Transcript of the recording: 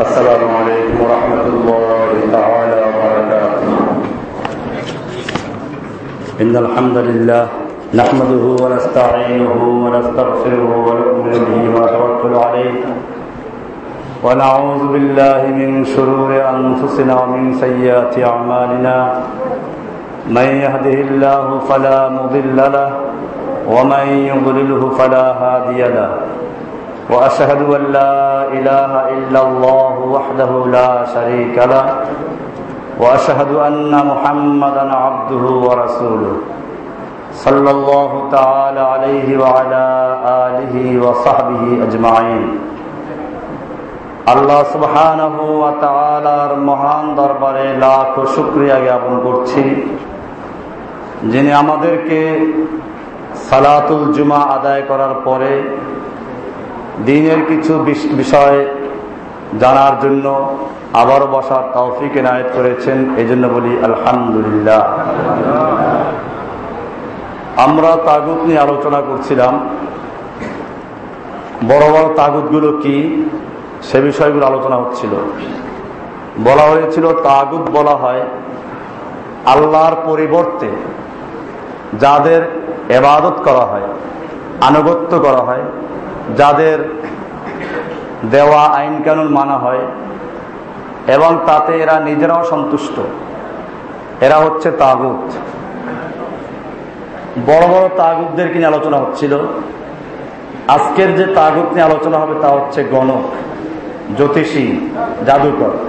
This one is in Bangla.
السلام عليكم ورحمة الله تعالى وبركاته. إن الحمد لله نحمده ونستعينه ونستغفره ونؤمن به ونتوكل عليه. ونعوذ بالله من شرور أنفسنا ومن سيئات أعمالنا. من يهده الله فلا مضل له ومن يضلله فلا هادي له. وأشهد أن لا إله إلا الله وحده لا شريك له. وأشهد أن محمدا عبده ورسوله. صلى الله تعالى عليه وعلى آله وصحبه أجمعين. আল্লাহ সুবহানাহ ওয়া তাআলার মহান দরবারে লাখো শুকরিয়া জ্ঞাপন করছি যিনি আমাদেরকে সালাতুল জুমা আদায় করার পরে দিনের কিছু বিষয় জানার জন্য আবারও বসার তৌফিক এনায়ত করেছেন। এই জন্য বলি আলহামদুলিল্লাহ। আমরা তাগুত নিয়ে আলোচনা করছিলাম। বড় বড় তাগুতগুলো কি সে বিষয়গুলো আলোচনা হচ্ছিল। বলা হয়েছিল তাগুত বলা হয় আল্লাহর পরিবর্তে যাদের এবাদত করা হয়, আনুগত্য করা হয়, যাদের দেওয়া আইন কানুন মানা হয়, এবং তাতে এরা নিজেরাও সন্তুষ্ট। এরা হচ্ছে তাগুত। বড় বড় তাগুতদের নিয়ে আলোচনা হচ্ছিল? আজকের যে তাগুত নিয়ে আলোচনা হবে তা হচ্ছে গণক, জ্যোতিষী, জাদুকর।